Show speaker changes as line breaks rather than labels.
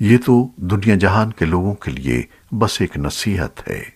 یہ تو دنیا جہان کے لوگوں کے لیے بس ایک نصیحت ہے۔